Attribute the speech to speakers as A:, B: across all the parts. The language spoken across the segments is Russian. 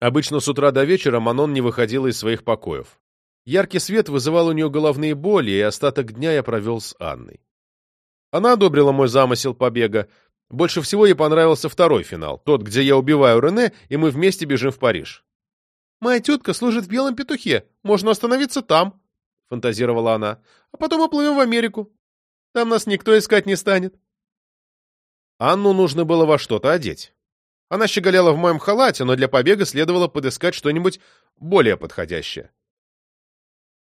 A: Обычно с утра до вечера Манон не выходила из своих покоев. Яркий свет вызывал у нее головные боли, и остаток дня я провел с Анной. Она одобрила мой замысел побега. Больше всего ей понравился второй финал, тот, где я убиваю Рене, и мы вместе бежим в Париж. «Моя тетка служит в Белом Петухе. Можно остановиться там», — фантазировала она. «А потом уплывем в Америку. Там нас никто искать не станет». Анну нужно было во что-то одеть. Она щеголяла в моем халате, но для побега следовало подыскать что-нибудь более подходящее.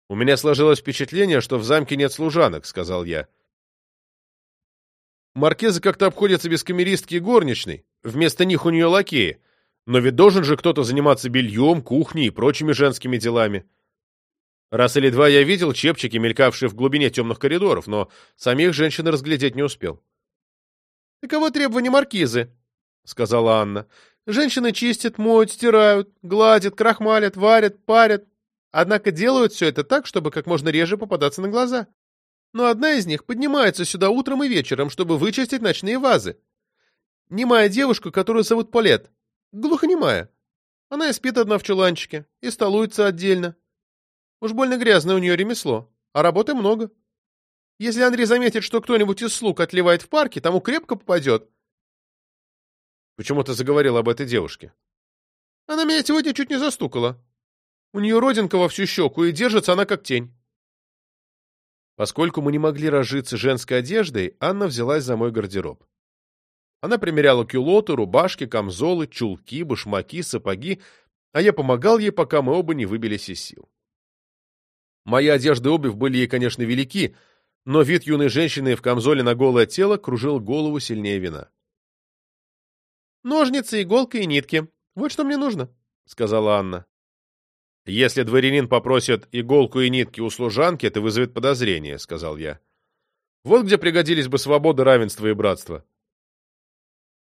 A: «У меня сложилось впечатление, что в замке нет служанок», — сказал я. Маркеза как-то обходится без камеристки и горничной, вместо них у нее лакеи. Но ведь должен же кто-то заниматься бельем, кухней и прочими женскими делами. Раз или два я видел чепчики, мелькавшие в глубине темных коридоров, но самих женщин разглядеть не успел. «Таково требование маркизы», — сказала Анна. «Женщины чистят, моют, стирают, гладят, крахмалят, варят, парят. Однако делают все это так, чтобы как можно реже попадаться на глаза. Но одна из них поднимается сюда утром и вечером, чтобы вычистить ночные вазы. Немая девушка, которую зовут Полет. Глухонемая. Она и спит одна в чуланчике, и столуется отдельно. Уж больно грязное у нее ремесло, а работы много. Если Андрей заметит, что кто-нибудь из слуг отливает в парке, тому крепко попадет. Почему ты заговорил об этой девушке? Она меня сегодня чуть не застукала. У нее родинка во всю щеку, и держится она как тень. Поскольку мы не могли разжиться женской одеждой, Анна взялась за мой гардероб. Она примеряла кюлоты, рубашки, камзолы, чулки, башмаки, сапоги, а я помогал ей, пока мы оба не выбились из сил. Моя одежда и обувь были ей, конечно, велики, но вид юной женщины в камзоле на голое тело кружил голову сильнее вина. «Ножницы, иголка и нитки. Вот что мне нужно», — сказала Анна. «Если дворянин попросит иголку и нитки у служанки, это вызовет подозрение», — сказал я. «Вот где пригодились бы свобода, равенство и братство».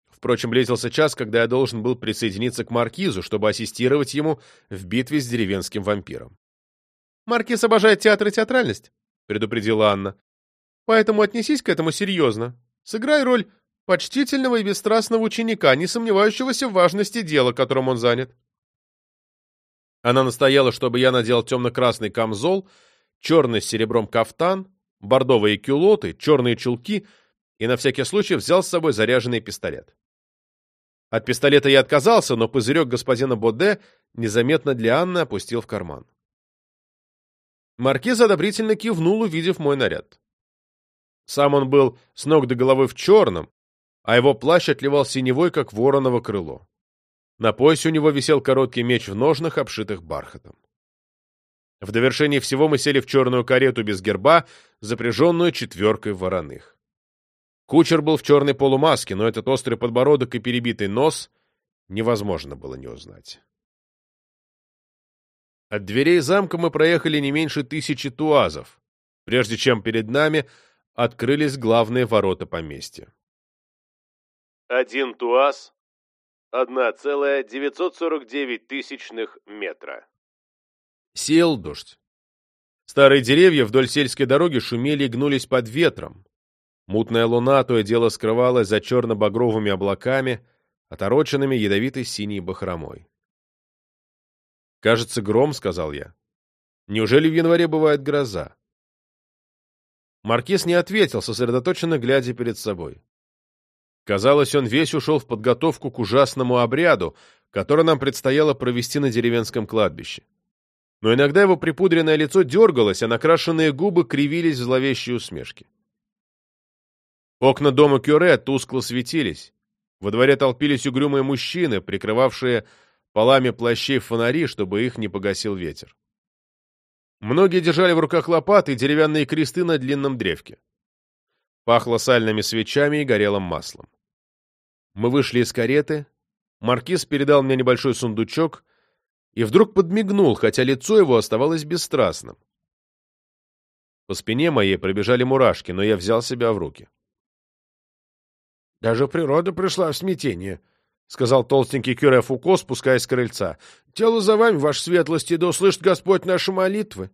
A: Впрочем, близился час, когда я должен был присоединиться к Маркизу, чтобы ассистировать ему в битве с деревенским вампиром. «Маркиз обожает театр и театральность», — предупредила Анна. «Поэтому отнесись к этому серьезно. Сыграй роль почтительного и бесстрастного ученика, не сомневающегося в важности дела, которым он занят». Она настояла, чтобы я надел темно-красный камзол, черный с серебром кафтан, бордовые кюлоты, черные чулки и на всякий случай взял с собой заряженный пистолет. От пистолета я отказался, но пузырек господина Боде незаметно для Анны опустил в карман. Маркиз одобрительно кивнул, увидев мой наряд. Сам он был с ног до головы в черном, а его плащ отливал синевой, как вороново крыло. На поясе у него висел короткий меч в ножнах, обшитых бархатом. В довершении всего мы сели в черную карету без герба, запряженную четверкой вороных. Кучер был в черной полумаске, но этот острый подбородок и перебитый нос невозможно было не узнать. От дверей замка мы проехали не меньше тысячи туазов, прежде чем перед нами открылись главные ворота поместья. Один туаз — 1,949 тысячных метра. Сел дождь. Старые деревья вдоль сельской дороги шумели и гнулись под ветром, Мутная луна то и дело скрывалась за черно-багровыми облаками, отороченными ядовитой синей бахромой. «Кажется, гром», — сказал я. «Неужели в январе бывает гроза?» Маркиз не ответил, сосредоточенно глядя перед собой. Казалось, он весь ушел в подготовку к ужасному обряду, который нам предстояло провести на деревенском кладбище. Но иногда его припудренное лицо дергалось, а накрашенные губы кривились в зловещей усмешке. Окна дома Кюре тускло светились. Во дворе толпились угрюмые мужчины, прикрывавшие полами плащей фонари, чтобы их не погасил ветер. Многие держали в руках лопаты и деревянные кресты на длинном древке. Пахло сальными свечами и горелым маслом. Мы вышли из кареты, маркиз передал мне небольшой сундучок и вдруг подмигнул, хотя лицо его оставалось бесстрастным. По спине моей пробежали мурашки, но я взял себя в руки. Даже природа пришла в смятение, — сказал толстенький Кюре Фуко, спускаясь с крыльца. — Тело за вами, ваша светлость, да услышит Господь наши молитвы.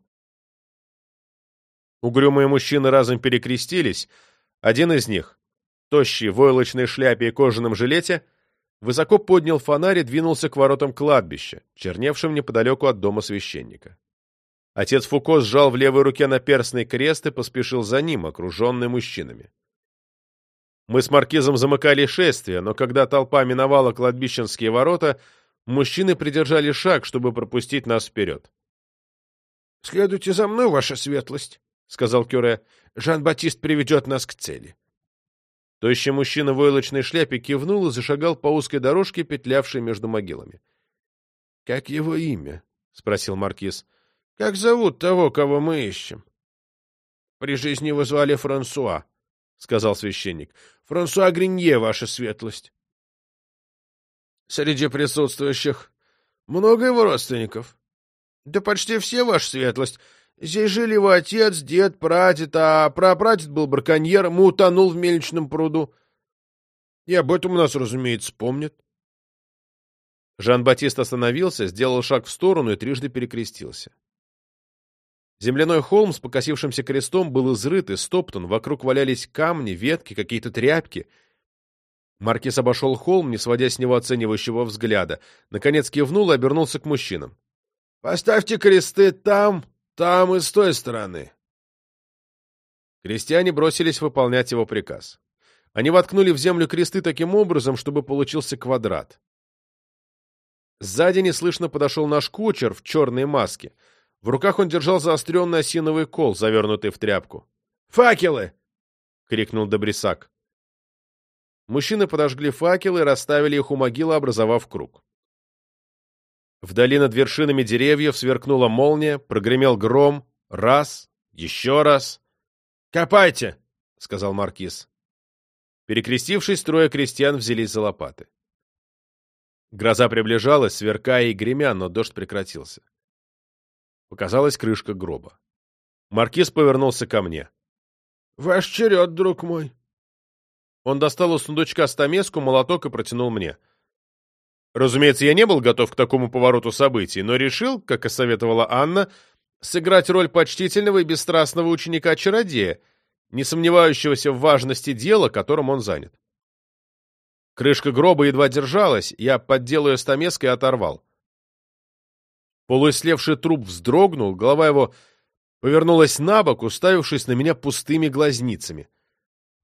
A: Угрюмые мужчины разом перекрестились. Один из них, тощий, в войлочной шляпе и кожаном жилете, высоко поднял фонарь и двинулся к воротам кладбища, черневшим неподалеку от дома священника. Отец Фуко сжал в левой руке наперстный крест и поспешил за ним, окруженный мужчинами. Мы с маркизом замыкали шествие, но когда толпа миновала кладбищенские ворота, мужчины придержали шаг, чтобы пропустить нас вперед.
B: — Следуйте за мной, ваша светлость, — сказал Кюре. — Жан-Батист приведет нас к цели.
A: Тощий мужчина в войлочной шляпе кивнул и зашагал по узкой дорожке, петлявшей между могилами.
B: — Как его имя?
A: — спросил маркиз.
B: — Как зовут того, кого мы ищем? — При жизни его звали Франсуа, — сказал священник. — Франсуа Гринье, ваша светлость. — Среди присутствующих много его родственников? — Да почти все, ваша светлость. Здесь жили его отец, дед, прадед, а прапрадед был браконьером и утонул в мельничном пруду. И об этом у нас, разумеется, помнят.
A: Жан-Батист остановился, сделал шаг в сторону и трижды перекрестился. Земляной холм с покосившимся крестом был изрыт и стоптан, вокруг валялись камни, ветки, какие-то тряпки. Маркиз обошел холм, не сводя с него оценивающего взгляда. Наконец кивнул и обернулся к мужчинам.
B: — Поставьте кресты там, там и с той стороны.
A: Крестьяне бросились выполнять его приказ. Они воткнули в землю кресты таким образом, чтобы получился квадрат. Сзади неслышно подошел наш кучер в черной маске — в руках он держал заостренный осиновый кол, завернутый в тряпку.
B: «Факелы!»
A: — крикнул Добрисак. Мужчины подожгли факелы и расставили их у могилы, образовав круг. Вдали над вершинами деревьев сверкнула молния, прогремел гром. Раз, еще раз.
B: «Копайте!» — сказал маркиз.
A: Перекрестившись, трое крестьян взялись за лопаты. Гроза приближалась, сверкая и гремя, но дождь прекратился. Показалась крышка гроба. Маркиз повернулся ко мне.
B: — Ваш черед, друг мой.
A: Он достал из сундучка стамеску, молоток и протянул мне. Разумеется, я не был готов к такому повороту событий, но решил, как и советовала Анна, сыграть роль почтительного и бесстрастного ученика-чародея, не сомневающегося в важности дела, которым он занят. Крышка гроба едва держалась, я поддел ее стамеской и оторвал. Полуислевший труп вздрогнул, голова его повернулась на бок, уставившись на меня пустыми глазницами.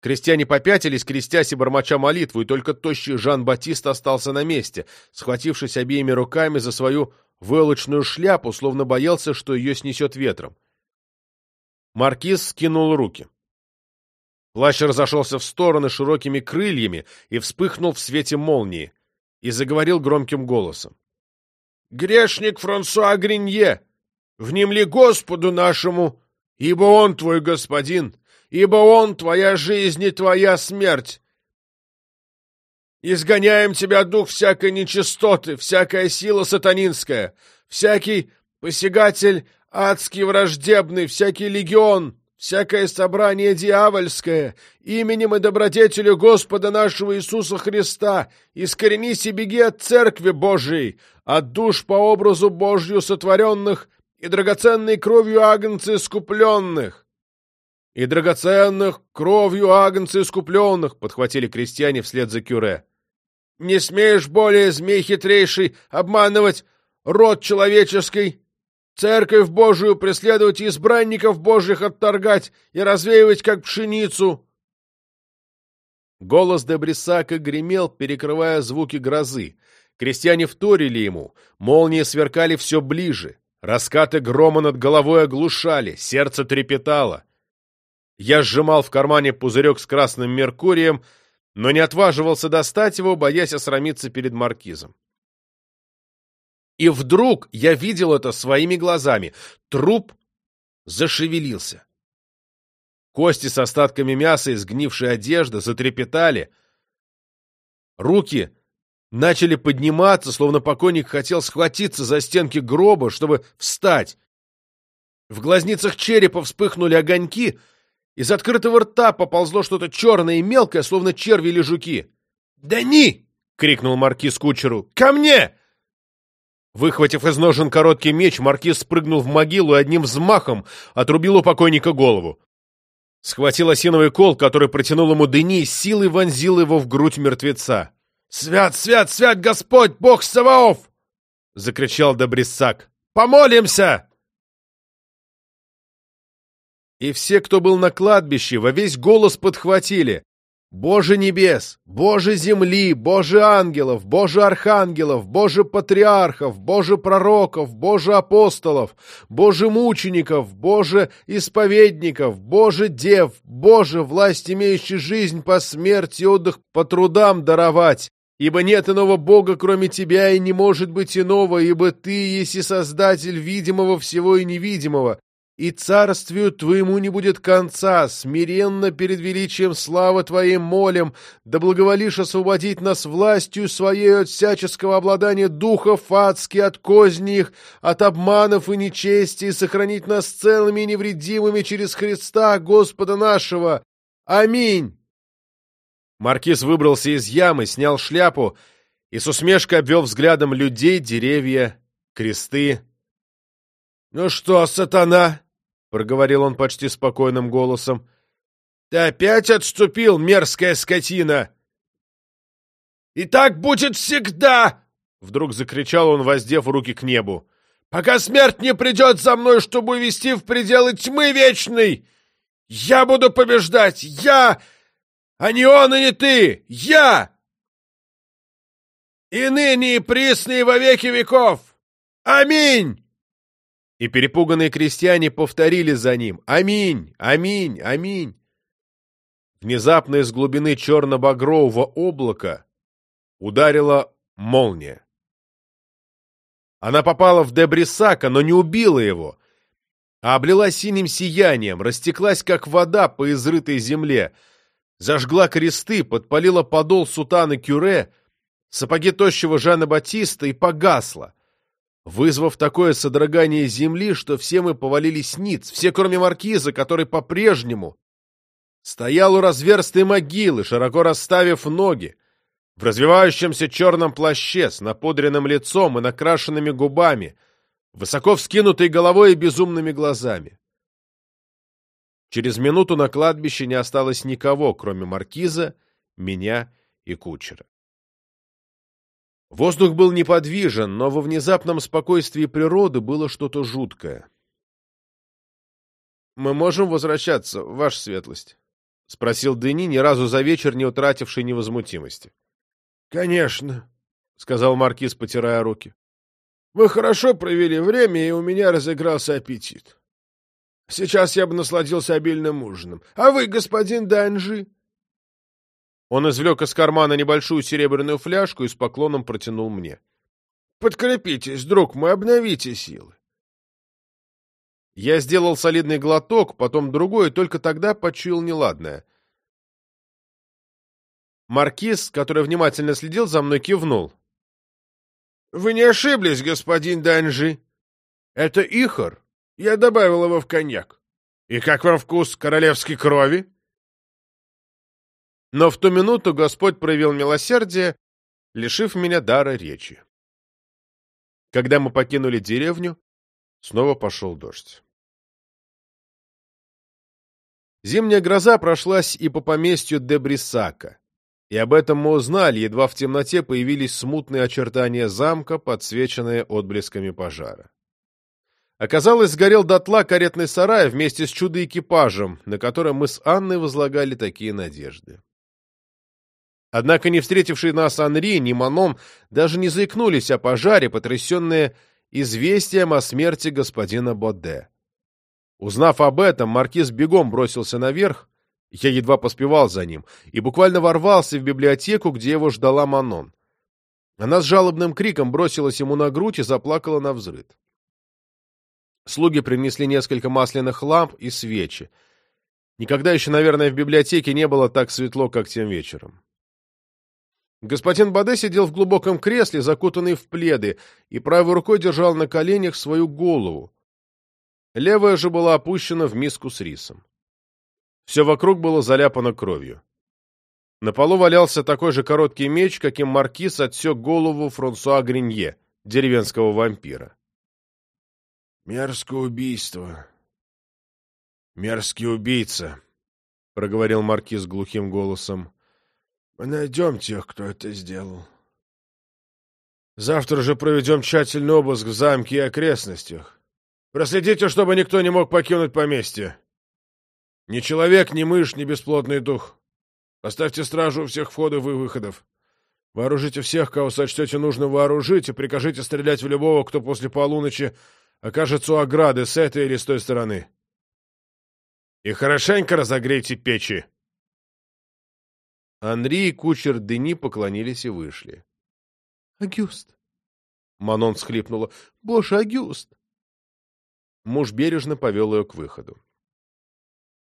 A: Крестьяне попятились, крестясь и бормоча молитву, и только тощий Жан-Батист остался на месте, схватившись обеими руками за свою войлочную шляпу, словно боялся, что ее снесет ветром. Маркиз скинул руки. Плащ разошелся в стороны широкими крыльями и вспыхнул в свете молнии, и заговорил громким голосом.
B: Грешник Франсуа Гринье, внемли Господу нашему, ибо Он твой господин, ибо Он твоя жизнь и твоя смерть. Изгоняем тебя, дух всякой нечистоты, всякая сила сатанинская, всякий посягатель адский враждебный, всякий легион, всякое собрание дьявольское, именем и добродетелю Господа нашего Иисуса Христа, искоренись и беги от Церкви Божией, от душ по образу Божью сотворенных и драгоценной кровью агнца искупленных. И драгоценных кровью агнца искупленных, подхватили крестьяне вслед за Кюре. Не смеешь более, змей хитрейший, обманывать род человеческий, Церковь Божию преследовать и избранников Божьих отторгать и развеивать, как пшеницу!»
A: Голос Дебрисака гремел, перекрывая звуки грозы. Крестьяне вторили ему, молнии сверкали все ближе, раскаты грома над головой оглушали, сердце трепетало. Я сжимал в кармане пузырек с красным меркурием, но не отваживался достать его, боясь осрамиться перед маркизом. И вдруг я видел это своими глазами. Труп зашевелился. Кости с остатками мяса и сгнившей одежды затрепетали. Руки начали подниматься, словно покойник хотел схватиться за стенки гроба, чтобы встать. В глазницах черепа вспыхнули огоньки, из открытого рта поползло что-то черное и мелкое, словно черви или жуки. «Дани!» — крикнул маркиз кучеру. «Ко мне!» Выхватив из ножен короткий меч, маркиз спрыгнул в могилу и одним взмахом отрубил у покойника голову. Схватил осиновый кол, который протянул ему Дени, силой вонзил его в грудь мертвеца.
B: «Свят, свят, свят Господь, Бог Саваоф!» — закричал Добрисак. «Помолимся!»
A: И все, кто был на кладбище, во весь голос подхватили. «Боже небес! Боже земли! Боже ангелов! Боже архангелов! Боже патриархов! Боже пророков! Боже апостолов! Боже мучеников! Боже исповедников! Боже дев! Боже, власть имеющий жизнь по смерти, отдых по трудам даровать! Ибо нет иного Бога, кроме Тебя, и не может быть иного, ибо Ты есть и Создатель видимого всего и невидимого, и царствию Твоему не будет конца, смиренно перед величием славы Твоей молим, да благоволишь освободить нас властью Своей от всяческого обладания духов адских, от козни их, от обманов и нечести, и сохранить нас целыми и невредимыми через Христа, Господа нашего. Аминь!» Маркиз выбрался из ямы, снял шляпу и с усмешкой обвел взглядом людей, деревья, кресты.
B: «Ну что, сатана?»
A: — проговорил он почти спокойным голосом.
B: — Ты опять отступил, мерзкая скотина! — И так будет всегда! — вдруг закричал он, воздев руки к небу. — Пока смерть не придет за мной, чтобы увести в пределы тьмы вечной! Я буду побеждать! Я! А не он и не ты! Я! И ныне и присно и во веки веков! Аминь!
A: И перепуганные крестьяне повторили за ним «Аминь! Аминь! Аминь!». Внезапно из глубины черно-багрового облака ударила молния. Она попала в Дебрисака, но не убила его, а облила синим сиянием, растеклась, как вода по изрытой земле, зажгла кресты, подпалила подол сутаны Кюре, сапоги тощего Жана Батиста и погасла, вызвав такое содрогание земли, что все мы повалились ниц, все кроме маркиза, который по-прежнему стоял у разверстой могилы, широко расставив ноги, в развивающемся черном плаще с напудренным лицом и накрашенными губами, высоко вскинутой головой и безумными глазами. Через минуту на кладбище не осталось никого, кроме маркиза, меня и кучера. Воздух был неподвижен, но во внезапном спокойствии природы было что-то жуткое. «Мы можем возвращаться, ваша светлость?» — спросил Дени, ни разу за вечер не утративший невозмутимости.
B: «Конечно», — сказал маркиз, потирая руки. «Мы хорошо провели время, и у меня разыгрался аппетит. Сейчас я бы насладился обильным ужином. А вы, господин Данжи?»
A: Он извлек из кармана небольшую серебряную фляжку и с поклоном протянул мне.
B: — Подкрепитесь, друг мой, обновите силы.
A: Я сделал солидный глоток, потом другой, и только тогда почуял неладное. Маркиз, который внимательно следил за мной, кивнул.
B: — Вы не ошиблись, господин Данжи. Это ихор. Я добавил его в коньяк. И как вам вкус королевской крови?
A: Но в ту минуту Господь проявил милосердие, лишив меня дара речи. Когда мы покинули деревню, снова пошел дождь. Зимняя гроза прошлась и по поместью Дебрисака, и об этом мы узнали, едва в темноте появились смутные очертания замка, подсвеченные отблесками пожара. Оказалось, сгорел дотла каретный сарай вместе с чудо-экипажем, на котором мы с Анной возлагали такие надежды. Однако не встретившие нас Анри, ни Маном даже не заикнулись о пожаре, потрясенные известием о смерти господина Боде. Узнав об этом, маркиз бегом бросился наверх, я едва поспевал за ним, и буквально ворвался в библиотеку, где его ждала Манон. Она с жалобным криком бросилась ему на грудь и заплакала на взрыд. Слуги принесли несколько масляных ламп и свечи. Никогда еще, наверное, в библиотеке не было так светло, как тем вечером. Господин Баде сидел в глубоком кресле, закутанный в пледы, и правой рукой держал на коленях свою голову. Левая же была опущена в миску с рисом. Все вокруг было заляпано кровью. На полу валялся такой же короткий меч, каким маркиз отсек голову Франсуа Гринье, деревенского вампира.
B: «Мерзкое убийство. Мерзкий убийца», —
A: проговорил маркиз глухим голосом.
B: Мы найдем тех, кто это сделал. Завтра же проведем тщательный обыск в замке и окрестностях. Проследите, чтобы никто не мог покинуть поместье. Ни человек, ни мышь, ни бесплотный дух. Поставьте стражу у всех входов и выходов. Вооружите всех, кого сочтете нужно вооружить, и прикажите стрелять в любого, кто после полуночи окажется у ограды с этой или с той стороны. И хорошенько разогрейте печи.
A: Андрей и кучер Дени поклонились и вышли.
C: — Агюст!
A: — Манон схлипнула. — Боже, Агюст! Муж бережно повел ее к выходу.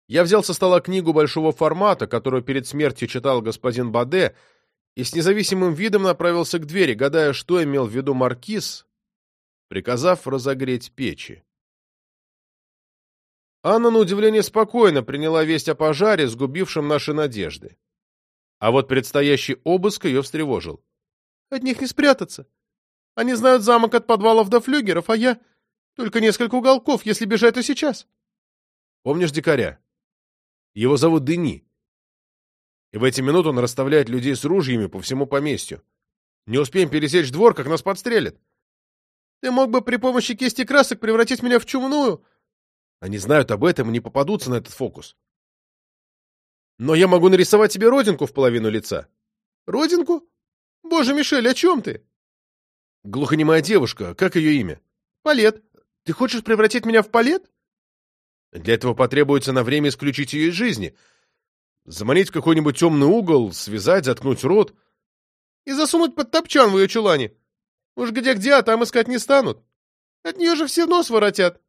A: Я взял со стола книгу большого формата, которую перед смертью читал господин Баде, и с независимым видом направился к двери, гадая, что имел в виду маркиз, приказав разогреть печи. Анна, на удивление, спокойно приняла весть о пожаре, сгубившем наши надежды. А вот предстоящий обыск ее встревожил.
C: От них не спрятаться. Они знают замок от подвалов до флюгеров, а я... Только несколько уголков, если бежать, то сейчас.
A: Помнишь дикаря? Его зовут Дени. И в эти минуты он расставляет людей с ружьями по всему поместью. Не успеем пересечь двор, как нас подстрелят.
C: Ты мог бы при помощи кисти красок превратить меня в чумную,
A: они знают об этом и не попадутся на этот фокус. Но я могу нарисовать тебе родинку в половину лица.
C: Родинку? Боже, Мишель, о чем ты?
A: Глухонемая девушка, как ее имя?
C: Палет. Ты хочешь превратить меня в палет?
A: Для этого потребуется на время исключить ее из жизни. Заманить в какой-нибудь темный угол, связать, заткнуть рот.
C: И засунуть под топчан в ее чулане. Уж где-где, а там искать не станут. От нее же все нос воротят.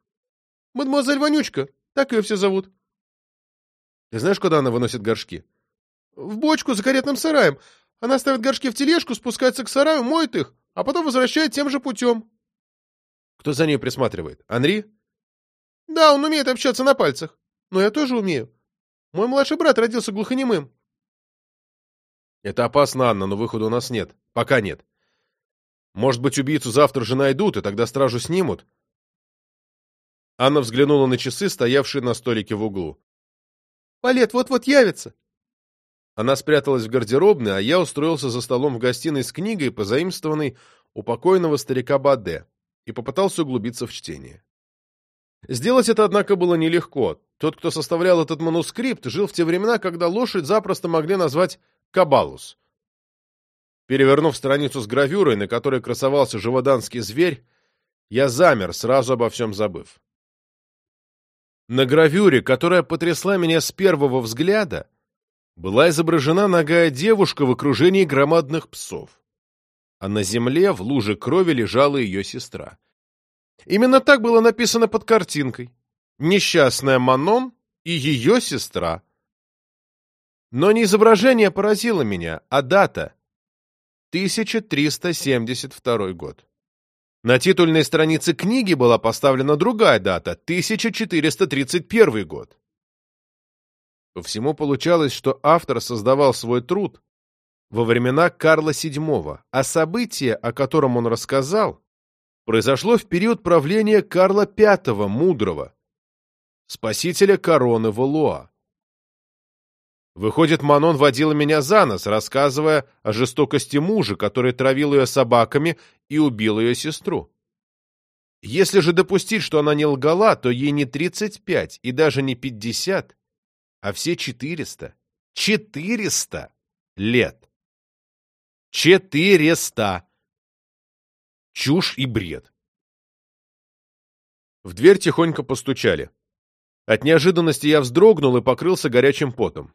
C: Мадемуазель Вонючка, так ее все зовут.
A: Ты знаешь, куда она выносит горшки?
C: В бочку за каретным сараем. Она ставит горшки в тележку, спускается к сараю, моет их, а потом возвращает тем же путем.
A: Кто за ней присматривает? Анри?
C: Да, он умеет общаться на пальцах. Но я тоже умею. Мой младший брат родился глухонемым.
A: Это опасно, Анна, но выхода у нас нет. Пока нет. Может быть, убийцу завтра же найдут, и тогда стражу снимут. Анна взглянула на часы, стоявшие на столике в углу.
C: «Палет вот-вот явится!»
A: Она спряталась в гардеробной, а я устроился за столом в гостиной с книгой, позаимствованной у покойного старика Баде, и попытался углубиться в чтение. Сделать это, однако, было нелегко. Тот, кто составлял этот манускрипт, жил в те времена, когда лошадь запросто могли назвать «кабалус». Перевернув страницу с гравюрой, на которой красовался живоданский зверь, я замер, сразу обо всем забыв. На гравюре, которая потрясла меня с первого взгляда, была изображена ногая девушка в окружении громадных псов. А на земле в луже крови лежала ее сестра. Именно так было написано под картинкой. Несчастная Манон и ее сестра. Но не изображение поразило меня, а дата. 1372 год. На титульной странице книги была поставлена другая дата – 1431 год. По всему получалось, что автор создавал свой труд во времена Карла VII, а событие, о котором он рассказал, произошло в период правления Карла V Мудрого, спасителя короны Валуа. Выходит, Манон водила меня за нос, рассказывая о жестокости мужа, который травил ее собаками и убил ее сестру. Если же допустить, что она не лгала, то ей не 35 и даже не 50, а все 400. 400 лет. 400. Чушь и бред. В дверь тихонько постучали. От неожиданности я вздрогнул и покрылся горячим потом.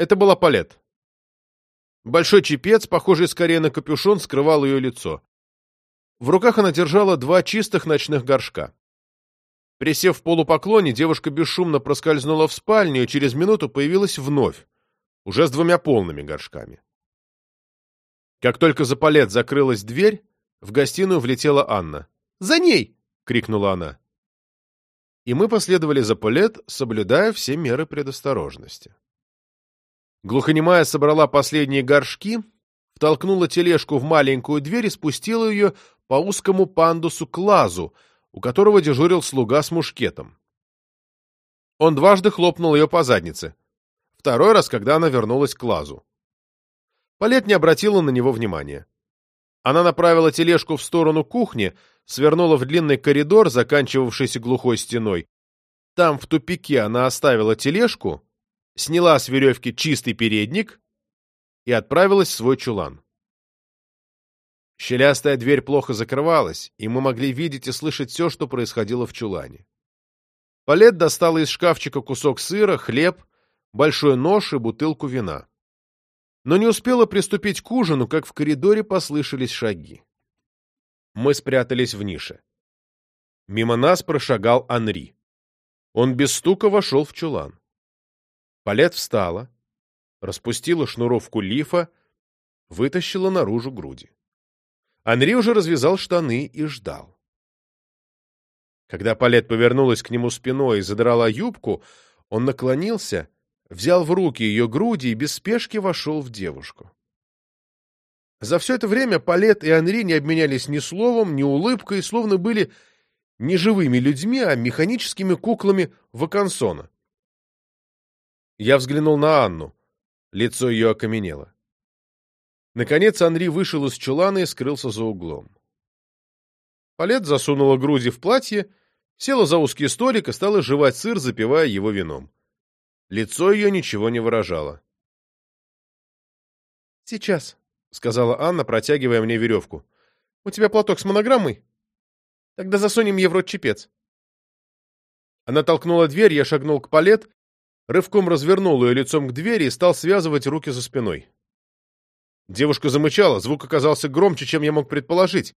A: Это была Палет. Большой чепец, похожий скорее на капюшон, скрывал ее лицо. В руках она держала два чистых ночных горшка. Присев в полупоклоне, девушка бесшумно проскользнула в спальню и через минуту появилась вновь, уже с двумя полными горшками. Как только за Палет закрылась дверь, в гостиную влетела Анна.
C: «За ней!»
A: — крикнула она. И мы последовали за Палет, соблюдая все меры предосторожности. Глухонемая собрала последние горшки, втолкнула тележку в маленькую дверь и спустила ее по узкому пандусу к лазу, у которого дежурил слуга с мушкетом. Он дважды хлопнул ее по заднице. Второй раз, когда она вернулась к лазу. Палет не обратила на него внимания. Она направила тележку в сторону кухни, свернула в длинный коридор, заканчивавшийся глухой стеной. Там, в тупике, она оставила тележку, сняла с веревки чистый передник и отправилась в свой чулан. Щелястая дверь плохо закрывалась, и мы могли видеть и слышать все, что происходило в чулане. Палет достала из шкафчика кусок сыра, хлеб, большой нож и бутылку вина. Но не успела приступить к ужину, как в коридоре послышались шаги. Мы спрятались в нише. Мимо нас прошагал Анри. Он без стука вошел в чулан. Палет встала, распустила шнуровку лифа, вытащила наружу груди. Анри уже развязал штаны и ждал. Когда Палет повернулась к нему спиной и задрала юбку, он наклонился, взял в руки ее груди и без спешки вошел в девушку. За все это время Палет и Анри не обменялись ни словом, ни улыбкой, словно были не живыми людьми, а механическими куклами Вакансона. Я взглянул на Анну. Лицо ее окаменело. Наконец Анри вышел из чулана и скрылся за углом. Палет засунула груди в платье, села за узкий столик и стала жевать сыр, запивая его вином. Лицо ее ничего не выражало. «Сейчас», — сказала Анна, протягивая мне веревку. «У тебя платок с монограммой? Тогда засунем ей в рот чепец». Она толкнула дверь, я шагнул к палет, рывком развернул ее лицом к двери и стал связывать руки за спиной. Девушка замычала, звук оказался громче, чем я мог предположить,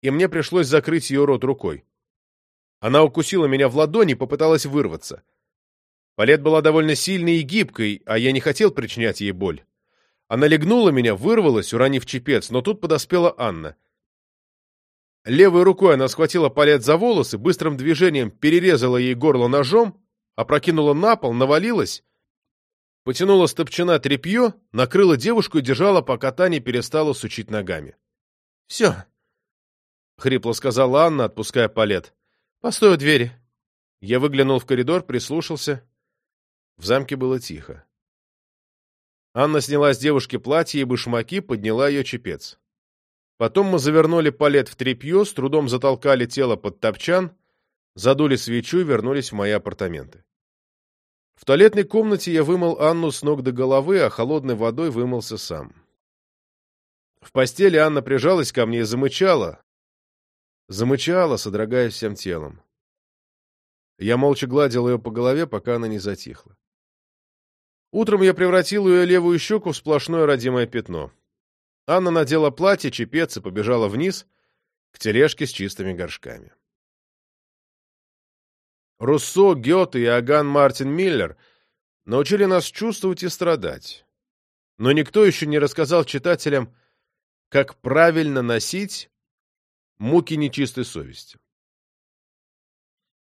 A: и мне пришлось закрыть ее рот рукой. Она укусила меня в ладони и попыталась вырваться. Палет была довольно сильной и гибкой, а я не хотел причинять ей боль. Она легнула меня, вырвалась, уронив чепец, но тут подоспела Анна. Левой рукой она схватила Палет за волосы, быстрым движением перерезала ей горло ножом, опрокинула на пол, навалилась потянула с топчана тряпье, накрыла девушку и держала, пока та не перестала сучить ногами. — Все, — хрипло сказала Анна, отпуская палет. — Постой у двери. Я выглянул в коридор, прислушался. В замке было тихо. Анна сняла с девушки платье и башмаки, подняла ее чепец. Потом мы завернули палет в тряпье, с трудом затолкали тело под топчан, задули свечу и вернулись в мои апартаменты. В туалетной комнате я вымыл Анну с ног до головы, а холодной водой вымылся сам. В постели Анна прижалась ко мне и замычала. Замычала, содрогаясь всем телом. Я молча гладил ее по голове, пока она не затихла. Утром я превратил ее левую щеку в сплошное родимое пятно. Анна надела платье, чепец и побежала вниз к тележке с чистыми горшками. Руссо, Гёте и Аган Мартин Миллер научили нас чувствовать и страдать. Но никто еще не рассказал читателям, как правильно носить муки нечистой совести.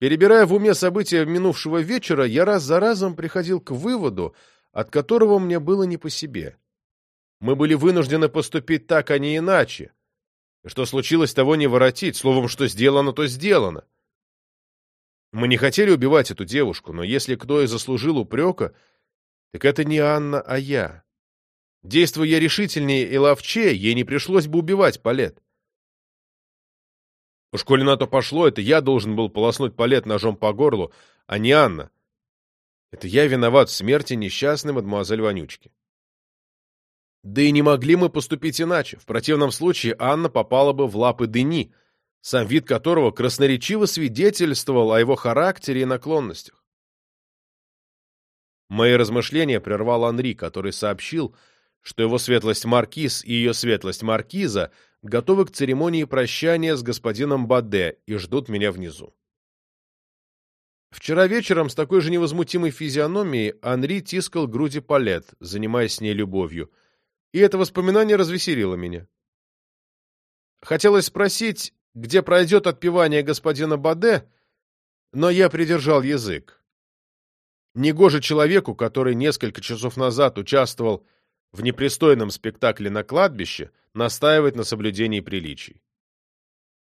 A: Перебирая в уме события минувшего вечера, я раз за разом приходил к выводу, от которого мне было не по себе. Мы были вынуждены поступить так, а не иначе. Что случилось, того не воротить. Словом, что сделано, то сделано. Мы не хотели убивать эту девушку, но если кто и заслужил упрека, так это не Анна, а я. Действуя я решительнее и ловчее, ей не пришлось бы убивать Палет. Уж коли на то пошло, это я должен был полоснуть Палет ножом по горлу, а не Анна. Это я виноват в смерти несчастной мадемуазель Вонючки. Да и не могли мы поступить иначе. В противном случае Анна попала бы в лапы Дени, сам вид которого красноречиво свидетельствовал о его характере и наклонностях. Мои размышления прервал Анри, который сообщил, что его светлость Маркиз и ее светлость Маркиза готовы к церемонии прощания с господином Баде и ждут меня внизу. Вчера вечером с такой же невозмутимой физиономией Анри тискал груди Палет, занимаясь с ней любовью, и это воспоминание развеселило меня. Хотелось спросить, где пройдет отпевание господина Баде, но я придержал язык. Негоже человеку, который несколько часов назад участвовал в непристойном спектакле на кладбище, настаивать на соблюдении приличий.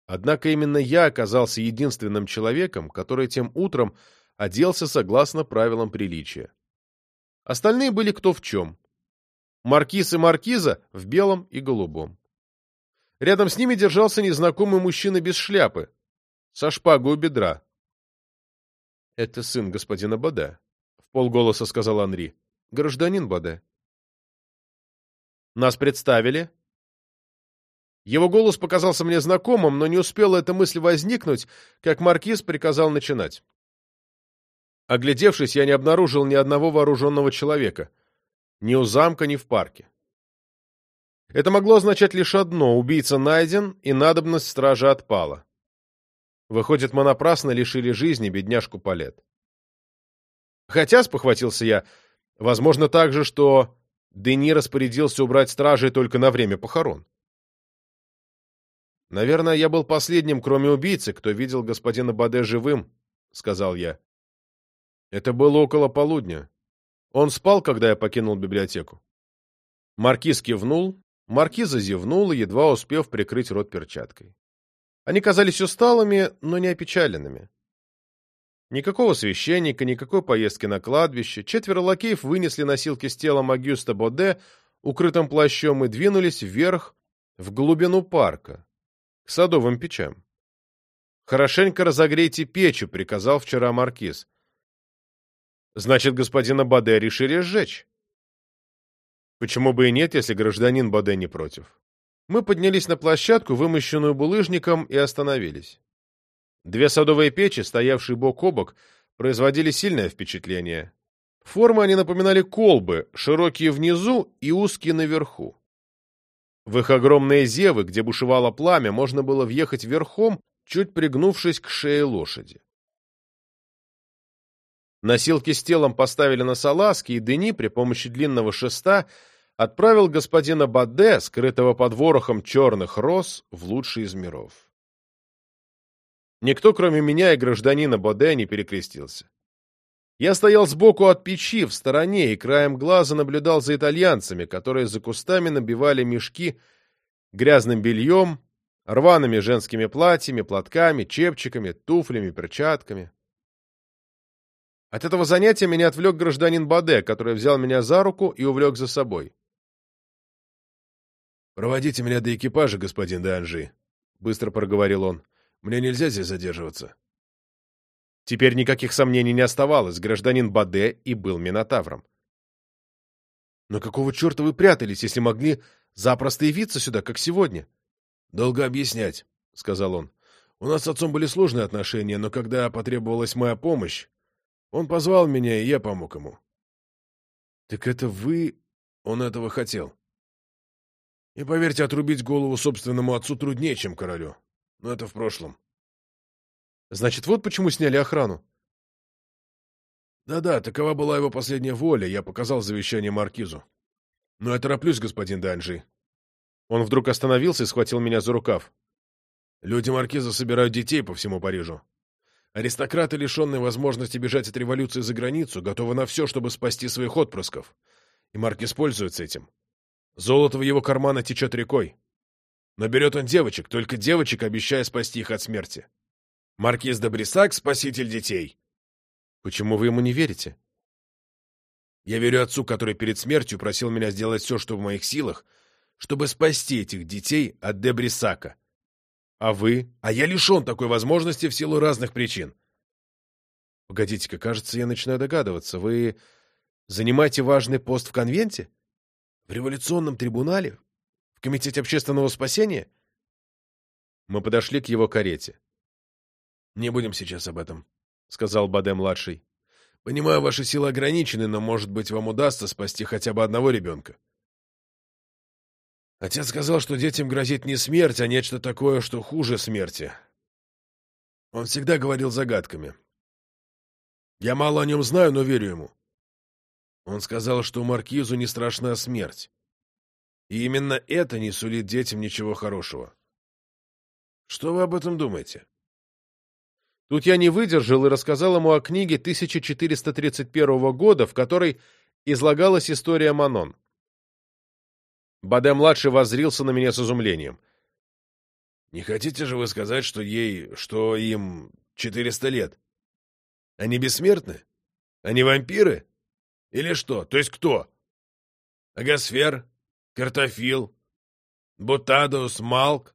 A: Однако именно я оказался единственным человеком, который тем утром оделся согласно правилам приличия. Остальные были кто в чем. Маркиз и маркиза в белом и голубом. Рядом с ними держался незнакомый мужчина без шляпы, со шпагой у бедра. — Это сын господина Боде, — в полголоса сказал Анри. — Гражданин Боде. Нас представили. Его голос показался мне знакомым, но не успела эта мысль возникнуть, как маркиз приказал начинать. Оглядевшись, я не обнаружил ни одного вооруженного человека. Ни у замка, ни в парке. Это могло означать лишь одно — убийца найден, и надобность стража отпала. Выходит, мы напрасно лишили жизни бедняжку Палет. Хотя, спохватился я, возможно также, что Дени распорядился убрать стражей только на время похорон. «Наверное, я был последним, кроме убийцы, кто видел господина Баде живым», — сказал я. Это было около полудня. Он спал, когда я покинул библиотеку. Маркиз кивнул, маркиза зевнула, едва успев прикрыть рот перчаткой. Они казались усталыми, но не опечаленными. Никакого священника, никакой поездки на кладбище. Четверо лакеев вынесли носилки с телом Агюста Боде, укрытым плащом, и двинулись вверх, в глубину парка, к садовым печам. «Хорошенько разогрейте печи», — приказал вчера маркиз. «Значит, господина Боде решили сжечь». Почему бы и нет, если гражданин Боде не против? Мы поднялись на площадку, вымощенную булыжником, и остановились. Две садовые печи, стоявшие бок о бок, производили сильное впечатление. Формы они напоминали колбы, широкие внизу и узкие наверху. В их огромные зевы, где бушевало пламя, можно было въехать верхом, чуть пригнувшись к шее лошади. Носилки с телом поставили на салазки, и Дени при помощи длинного шеста отправил господина Баде, скрытого под ворохом черных роз, в лучший из миров. Никто, кроме меня и гражданина Боде, не перекрестился. Я стоял сбоку от печи, в стороне, и краем глаза наблюдал за итальянцами, которые за кустами набивали мешки грязным бельем, рваными женскими платьями, платками, чепчиками, туфлями, перчатками. От этого занятия меня отвлек гражданин Баде, который взял меня за руку и увлек за собой.
B: «Проводите меня до экипажа, господин Данжи», — быстро проговорил он. Мне нельзя здесь задерживаться.
A: Теперь никаких сомнений не оставалось, гражданин Баде и был Минотавром. Но какого черта вы прятались, если могли запросто явиться сюда, как сегодня?
B: — Долго объяснять, — сказал он. — У нас с отцом были сложные отношения, но когда потребовалась моя помощь, он позвал меня, и я помог ему.
A: — Так это вы...
B: Он этого хотел. И, поверьте, отрубить голову собственному отцу труднее, чем королю. Но это в прошлом.
A: Значит, вот почему сняли охрану.
B: Да-да, такова была его последняя воля, я показал завещание Маркизу. Но я тороплюсь, господин Данжи.
A: Он вдруг остановился и схватил меня за рукав.
B: Люди Маркиза собирают детей по всему Парижу. Аристократы, лишенные возможности бежать от революции за границу, готовы на все, чтобы спасти своих отпрысков. И Маркиз пользуется этим. Золото в его кармана течет рекой. Но берет он девочек, только девочек, обещая спасти их от смерти. Маркиз де Брисак — спаситель детей.
A: Почему вы ему не верите?
B: Я верю отцу, который перед смертью просил меня сделать все, что в моих силах, чтобы спасти этих детей от де Брисака.
A: А вы?
B: А я лишен такой возможности в силу разных причин.
A: Погодите-ка, кажется, я начинаю догадываться. Вы занимаете важный пост в конвенте?
B: В революционном трибунале? комитете общественного спасения?»
A: Мы подошли к его карете.
B: «Не будем сейчас об этом», —
A: сказал Баде-младший.
B: «Понимаю, ваши силы ограничены, но, может быть, вам удастся спасти хотя бы одного ребенка». Отец сказал, что детям грозит не смерть, а нечто такое, что хуже смерти. Он всегда говорил загадками. Я мало о нем знаю, но верю ему. Он сказал, что маркизу не страшна смерть. И именно это не сулит детям ничего хорошего. Что вы об этом думаете?
A: Тут я не выдержал и рассказал ему о книге 1431 года, в которой излагалась история Манон. Баде-младший воззрился на меня с изумлением.
B: «Не хотите же вы сказать, что ей, что им 400 лет? Они бессмертны? Они вампиры? Или что? То есть кто?» Агосфер, Картофил, Бутадус Малк,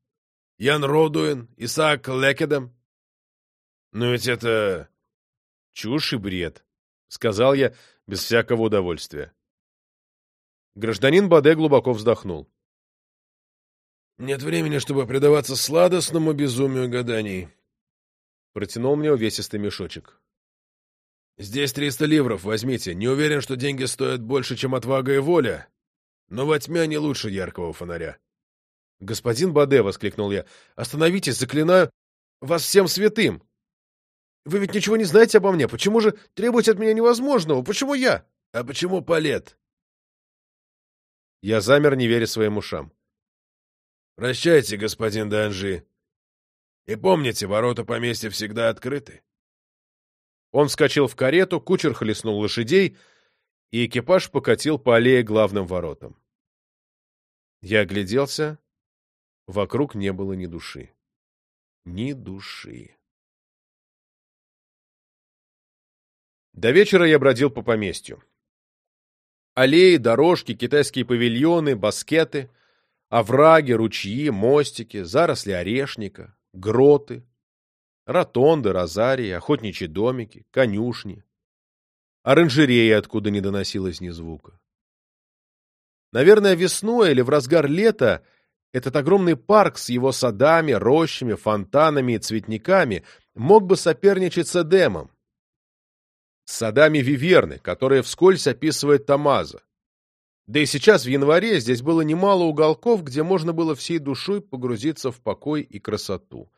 B: Ян Родуин, Исаак Лекедем.
A: Но ведь это чушь и бред, — сказал я без всякого удовольствия. Гражданин Баде глубоко вздохнул.
B: «Нет времени, чтобы предаваться сладостному безумию гаданий», — протянул мне увесистый мешочек. «Здесь триста ливров, возьмите. Не уверен, что деньги стоят больше, чем отвага и воля, но во тьме они лучше яркого фонаря».
A: «Господин Баде!» — воскликнул я. «Остановитесь, заклинаю вас всем святым! Вы ведь ничего не знаете обо мне. Почему же требуете от меня невозможного? Почему я?»
B: «А почему Палет?»
A: Я замер, не веря своим ушам.
B: «Прощайте, господин Данжи. И помните, ворота поместья всегда открыты».
A: Он вскочил в карету, кучер хлестнул лошадей, и экипаж покатил по аллее главным воротам. Я огляделся. Вокруг не было ни души. Ни души. До вечера я бродил по поместью. Аллеи, дорожки, китайские павильоны, баскеты, овраги, ручьи, мостики, заросли орешника, гроты, ротонды, розарии, охотничьи домики, конюшни, оранжереи, откуда не доносилось ни звука. Наверное, весной или в разгар лета этот огромный парк с его садами, рощами, фонтанами и цветниками мог бы соперничать с Эдемом, с садами Виверны, которые вскользь описывает Тамаза. Да и сейчас, в январе, здесь было немало уголков, где можно было всей душой погрузиться в покой и красоту.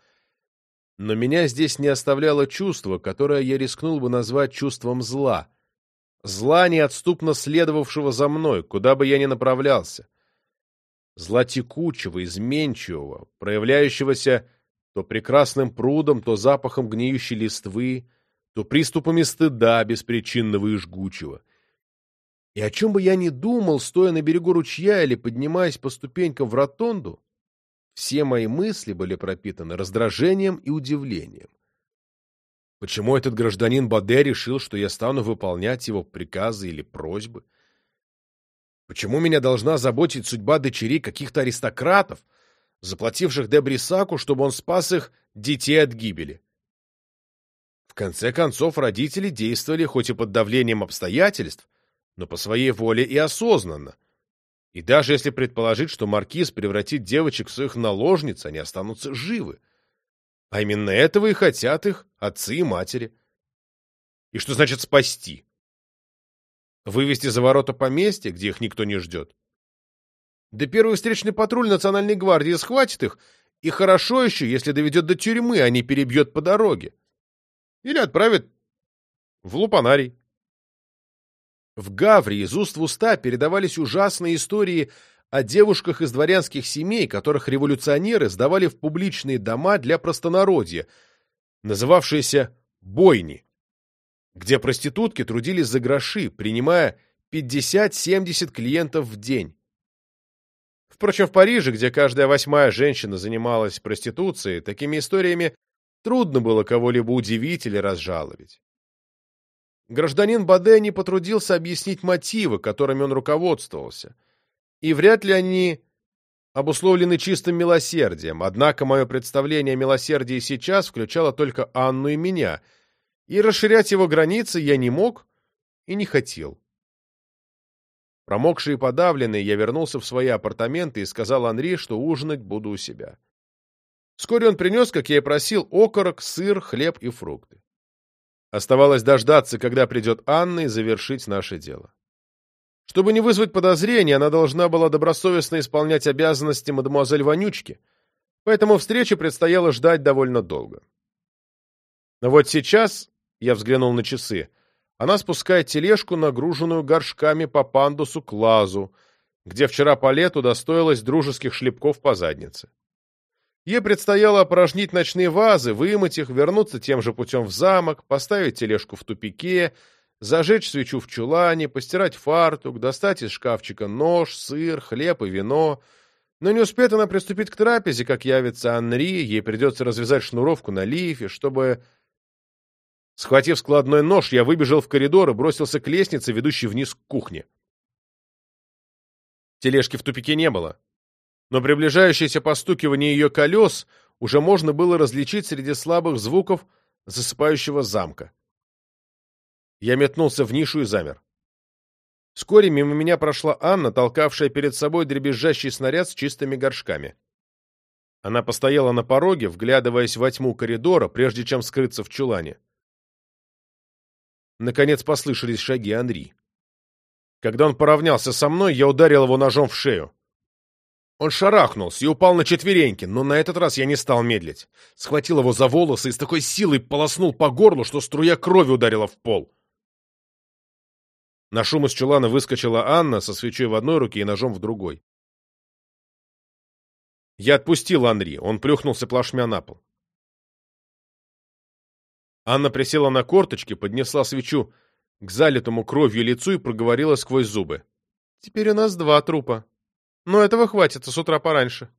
A: Но меня здесь не оставляло чувство, которое я рискнул бы назвать чувством зла. Зла, неотступно следовавшего за мной, куда бы я ни направлялся. Зла текучего, изменчивого, проявляющегося то прекрасным прудом, то запахом гниющей листвы, то приступами стыда беспричинного и жгучего. И о чем бы я ни думал, стоя на берегу ручья или поднимаясь по ступенькам в ротонду, все мои мысли были пропитаны раздражением и удивлением. Почему этот гражданин Баде решил, что я стану выполнять его приказы или просьбы? Почему меня должна заботить судьба дочерей каких-то аристократов, заплативших Дебрисаку, чтобы он спас их детей от гибели? В конце концов, родители действовали хоть и под давлением обстоятельств, но по своей воле и осознанно. И даже если предположить, что маркиз превратит девочек в своих наложниц, они останутся живы. А именно этого и хотят их отцы и матери. И что значит спасти? Вывести за ворота поместья, где их никто не ждет? Да первый встречный патруль национальной гвардии схватит их, и хорошо еще, если доведет до тюрьмы, а не перебьет по дороге. Или отправит в лупанарий. В Гавре из уст в уста передавались ужасные истории о девушках из дворянских семей, которых революционеры сдавали в публичные дома для простонародья, называвшиеся «бойни», где проститутки трудились за гроши, принимая 50-70 клиентов в день. Впрочем, в Париже, где каждая восьмая женщина занималась проституцией, такими историями трудно было кого-либо удивить или разжаловать. Гражданин Баде не потрудился объяснить мотивы, которыми он руководствовался, и вряд ли они обусловлены чистым милосердием, однако мое представление о милосердии сейчас включало только Анну и меня, и расширять его границы я не мог и не хотел. Промокший и подавленный, я вернулся в свои апартаменты и сказал Анри, что ужинать буду у себя. Вскоре он принес, как я и просил, окорок, сыр, хлеб и фрукты. Оставалось дождаться, когда придет Анна, и завершить наше дело. Чтобы не вызвать подозрений, она должна была добросовестно исполнять обязанности мадемуазель Вонючки, поэтому встречи предстояло ждать довольно долго. Но вот сейчас, я взглянул на часы, она спускает тележку, нагруженную горшками по пандусу к лазу, где вчера по лету достоилась дружеских шлепков по заднице. Ей предстояло опорожнить ночные вазы, вымыть их, вернуться тем же путем в замок, поставить тележку в тупике, зажечь свечу в чулане, постирать фартук, достать из шкафчика нож, сыр, хлеб и вино. Но не успеет она приступить к трапезе, как явится Анри, ей придется развязать шнуровку на лифе, чтобы... Схватив складной нож, я выбежал в коридор и бросился к лестнице, ведущей вниз к кухне. Тележки в тупике не было. Но приближающееся постукивание ее колес уже можно было различить среди слабых звуков засыпающего замка. Я метнулся в нишу и замер. Вскоре мимо меня прошла Анна, толкавшая перед собой дребезжащий снаряд с чистыми горшками. Она постояла на пороге, вглядываясь во тьму коридора, прежде чем скрыться в чулане. Наконец послышались шаги Анри. Когда он поравнялся со мной, я ударил его ножом в шею. Он шарахнулся и упал на четвереньки, но на этот раз я не стал медлить. Схватил его за волосы и с такой силой полоснул по горлу, что струя крови ударила в пол. На шум из чулана выскочила Анна со свечой в одной руке и ножом в другой. Я отпустил Анри, он плюхнулся плашмя на пол. Анна присела на корточки, поднесла свечу к залитому кровью лицу и проговорила сквозь зубы. «Теперь у нас два трупа. Но этого хватит с утра пораньше».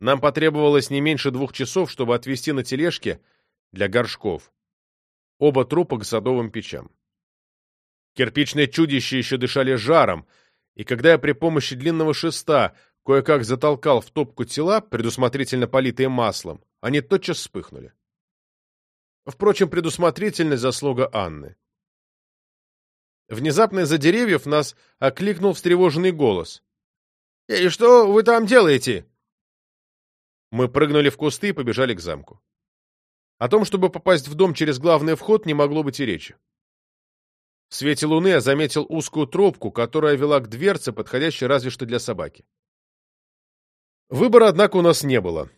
A: Нам потребовалось не меньше двух часов, чтобы отвезти на тележке для горшков. Оба трупа к садовым печам. Кирпичные чудища еще дышали жаром, и когда я при помощи длинного шеста кое-как затолкал в топку тела, предусмотрительно политые маслом, они тотчас вспыхнули. Впрочем, предусмотрительность заслуга Анны. Внезапно из-за деревьев нас окликнул встревоженный голос. «Эй, что вы там делаете?» Мы прыгнули в кусты и побежали к замку. О том, чтобы попасть в дом через главный вход, не могло быть и речи. В свете луны я заметил узкую тропку, которая вела к дверце, подходящей разве что для собаки. Выбора, однако, у нас не было.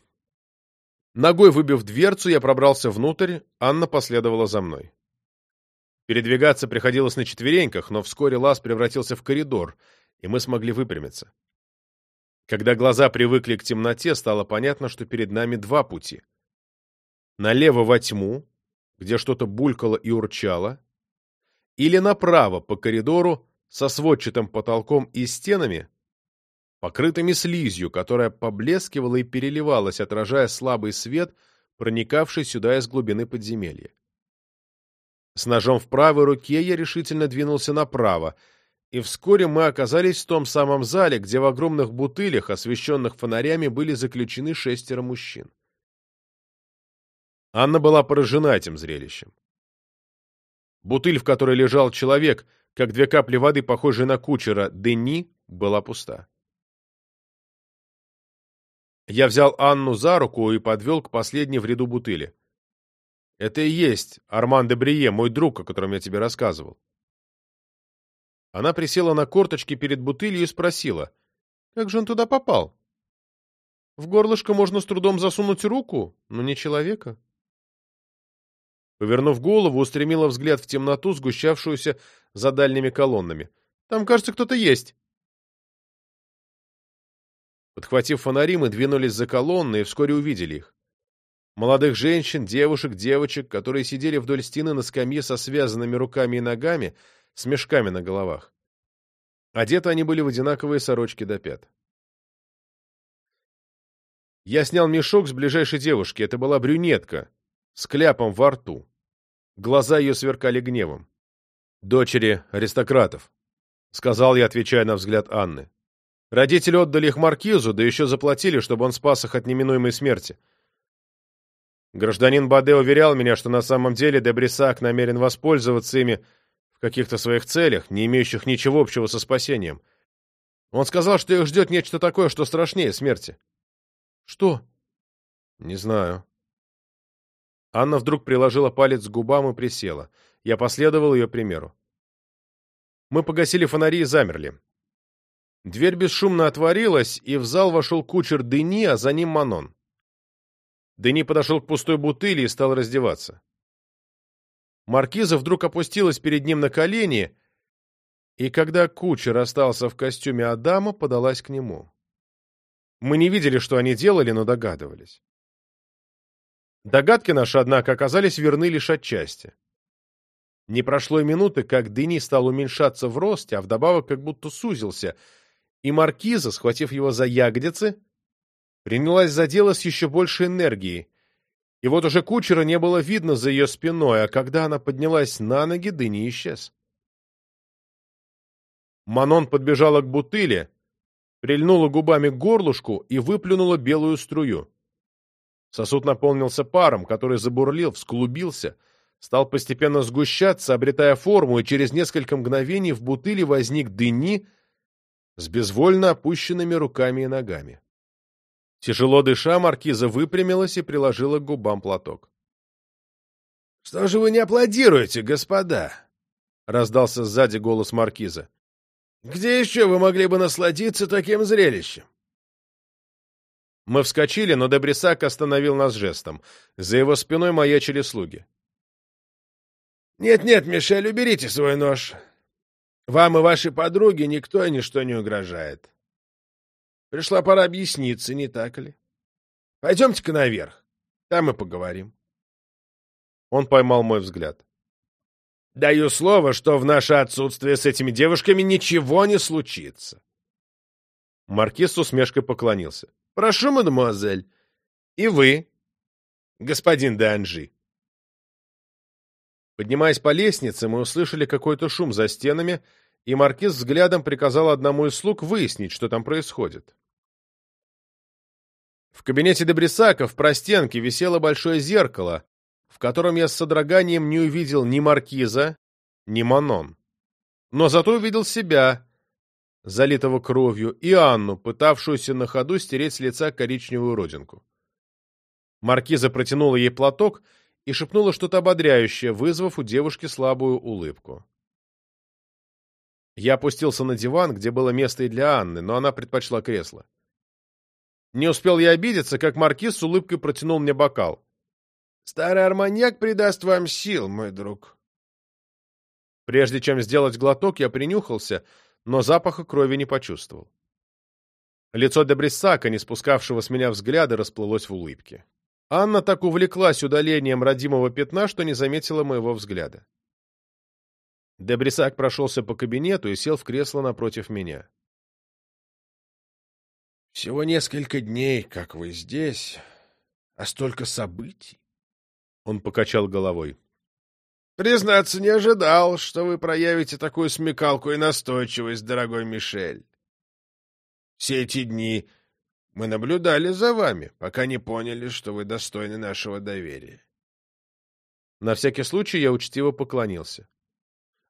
A: Ногой выбив дверцу, я пробрался внутрь, Анна последовала за мной. Передвигаться приходилось на четвереньках, но вскоре лаз превратился в коридор, и мы смогли выпрямиться. Когда глаза привыкли к темноте, стало понятно, что перед нами два пути. Налево во тьму, где что-то булькало и урчало, или направо по коридору со сводчатым потолком и стенами, покрытыми слизью, которая поблескивала и переливалась, отражая слабый свет, проникавший сюда из глубины подземелья. С ножом в правой руке я решительно двинулся направо, и вскоре мы оказались в том самом зале, где в огромных бутылях, освещенных фонарями, были заключены шестеро мужчин. Анна была поражена этим зрелищем. Бутыль, в которой лежал человек, как две капли воды, похожие на кучера, Дени, была пуста. Я взял Анну за руку и подвел к последней в ряду бутыли. Это и есть Арман де Брие, мой друг, о котором я тебе рассказывал. Она присела на корточки перед бутылью и спросила, как же он туда попал? В горлышко можно с трудом засунуть руку, но не человека. Повернув голову, устремила взгляд в темноту, сгущавшуюся за дальними колоннами. «Там, кажется, кто-то есть». Подхватив фонари, мы двинулись за колонны и вскоре увидели их. Молодых женщин, девушек, девочек, которые сидели вдоль стены на скамье со связанными руками и ногами, с мешками на головах. Одеты они были в одинаковые сорочки до пят. Я снял мешок с ближайшей девушки. Это была брюнетка, с кляпом во рту. Глаза ее сверкали гневом. «Дочери аристократов», — сказал я, отвечая на взгляд Анны. Родители отдали их маркизу, да еще заплатили, чтобы он спас их от неминуемой смерти. Гражданин Баде уверял меня, что на самом деле Дебрисак намерен воспользоваться ими в каких-то своих целях, не имеющих ничего общего со спасением. Он сказал, что их ждет нечто такое, что страшнее смерти. Что? Не знаю. Анна вдруг приложила палец к губам и присела. Я последовал ее примеру. Мы погасили фонари и замерли. Дверь бесшумно отворилась, и в зал вошел кучер Дени, а за ним Манон. Дени подошел к пустой бутыли и стал раздеваться. Маркиза вдруг опустилась перед ним на колени, и когда кучер остался в костюме Адама, подалась к нему. Мы не видели, что они делали, но догадывались. Догадки наши, однако, оказались верны лишь отчасти. Не прошло и минуты, как Дени стал уменьшаться в росте, а вдобавок как будто сузился — и маркиза, схватив его за ягодицы, принялась за дело с еще большей энергией. И вот уже кучера не было видно за ее спиной, а когда она поднялась на ноги, Дыни исчез. Манон подбежала к бутыле, прильнула губами к горлышку и выплюнула белую струю. Сосуд наполнился паром, который забурлил, всклубился, стал постепенно сгущаться, обретая форму, и через несколько мгновений в бутыле возник дыни с безвольно опущенными руками и ногами. Тяжело дыша, маркиза выпрямилась и приложила к губам платок.
B: — Что же вы не аплодируете, господа? — раздался сзади голос маркиза. Где еще вы могли бы насладиться таким зрелищем?
A: Мы вскочили, но Дебрисак остановил нас жестом. За его спиной маячили слуги.
B: «Нет-нет, Мишель, уберите свой нож. Вам и вашей подруге никто и ничто не угрожает. Пришла пора объясниться, не так ли? Пойдемте-ка наверх, там и поговорим».
A: Он поймал мой взгляд.
B: Даю слово, что в наше отсутствие с этими девушками ничего не случится.
A: Маркиз с усмешкой поклонился.
B: — Прошу, мадемуазель. И вы, господин Данжи.
A: Поднимаясь по лестнице, мы услышали какой-то шум за стенами, и маркиз взглядом приказал одному из слуг выяснить, что там происходит. В кабинете Дебрисака в простенке висело большое зеркало, в котором я с содроганием не увидел ни маркиза, ни Манон. Но зато увидел себя, залитого кровью, и Анну, пытавшуюся на ходу стереть с лица коричневую родинку. Маркиза протянула ей платок и шепнула что-то ободряющее, вызвав у девушки слабую улыбку. Я опустился на диван, где было место и для Анны, но она предпочла кресло. Не успел я обидеться, как маркиз с улыбкой протянул мне бокал.
B: Старый арманьяк придаст вам сил, мой друг.
A: Прежде чем сделать глоток, я принюхался, но запаха крови не почувствовал. Лицо Дебриссака, не спускавшего с меня взгляда, расплылось в улыбке. Анна так увлеклась удалением родимого пятна, что не заметила моего взгляда. Дебрисак прошелся по кабинету и сел в кресло напротив меня.
B: «Всего несколько дней, как вы здесь, а столько событий.
A: Он покачал головой.
B: «Признаться, не ожидал, что вы проявите такую смекалку и настойчивость, дорогой Мишель. Все эти дни мы наблюдали за вами, пока не поняли, что вы достойны нашего доверия».
A: На всякий случай я учтиво поклонился.